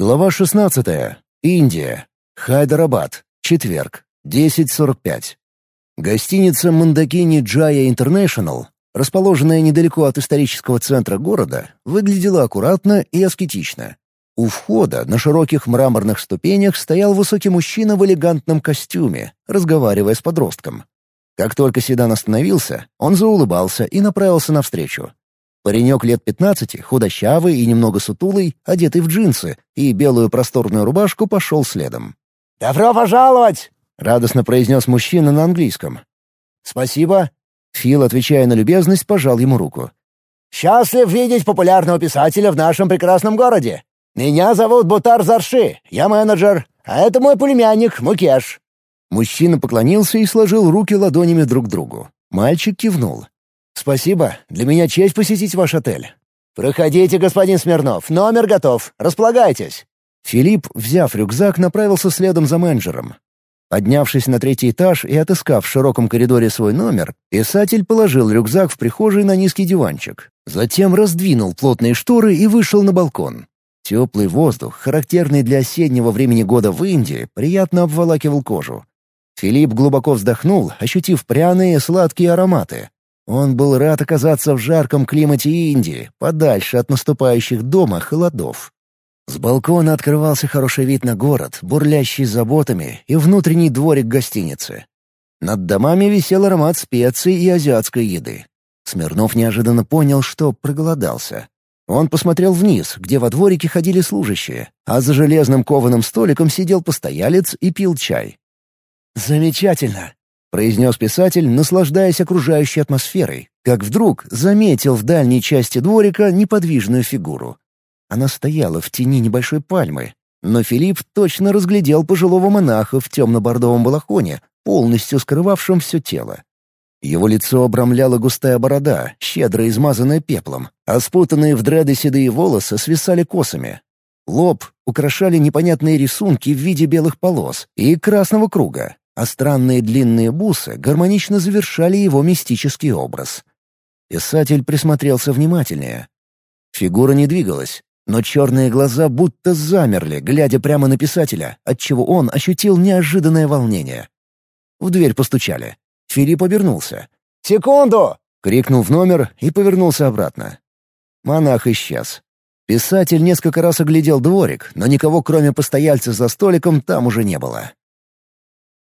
Глава 16. Индия. Хайдарабад. Четверг. 10.45. Гостиница Мандакини Джая Интернешнл, расположенная недалеко от исторического центра города, выглядела аккуратно и аскетично. У входа на широких мраморных ступенях стоял высокий мужчина в элегантном костюме, разговаривая с подростком. Как только седан остановился, он заулыбался и направился навстречу. Паренек лет пятнадцати, худощавый и немного сутулый, одетый в джинсы и белую просторную рубашку, пошел следом. «Добро пожаловать!» — радостно произнес мужчина на английском. «Спасибо». Фил, отвечая на любезность, пожал ему руку. «Счастлив видеть популярного писателя в нашем прекрасном городе. Меня зовут Бутар Зарши, я менеджер, а это мой племянник Мукеш». Мужчина поклонился и сложил руки ладонями друг к другу. Мальчик кивнул. «Спасибо. Для меня честь посетить ваш отель». «Проходите, господин Смирнов. Номер готов. Располагайтесь». Филипп, взяв рюкзак, направился следом за менеджером. Поднявшись на третий этаж и отыскав в широком коридоре свой номер, писатель положил рюкзак в прихожей на низкий диванчик. Затем раздвинул плотные шторы и вышел на балкон. Теплый воздух, характерный для осеннего времени года в Индии, приятно обволакивал кожу. Филипп глубоко вздохнул, ощутив пряные сладкие ароматы. Он был рад оказаться в жарком климате Индии, подальше от наступающих дома холодов. С балкона открывался хороший вид на город, бурлящий заботами, и внутренний дворик гостиницы. Над домами висел аромат специй и азиатской еды. Смирнов неожиданно понял, что проголодался. Он посмотрел вниз, где во дворике ходили служащие, а за железным кованым столиком сидел постоялец и пил чай. «Замечательно!» — произнес писатель, наслаждаясь окружающей атмосферой, как вдруг заметил в дальней части дворика неподвижную фигуру. Она стояла в тени небольшой пальмы, но Филипп точно разглядел пожилого монаха в темно-бордовом балахоне, полностью скрывавшем все тело. Его лицо обрамляла густая борода, щедро измазанная пеплом, а спутанные в дреды седые волосы свисали косами. Лоб украшали непонятные рисунки в виде белых полос и красного круга, а странные длинные бусы гармонично завершали его мистический образ. Писатель присмотрелся внимательнее. Фигура не двигалась, но черные глаза будто замерли, глядя прямо на писателя, отчего он ощутил неожиданное волнение. В дверь постучали. Филипп обернулся. «Секунду!» — крикнул в номер и повернулся обратно. Монах исчез. Писатель несколько раз оглядел дворик, но никого, кроме постояльца за столиком, там уже не было.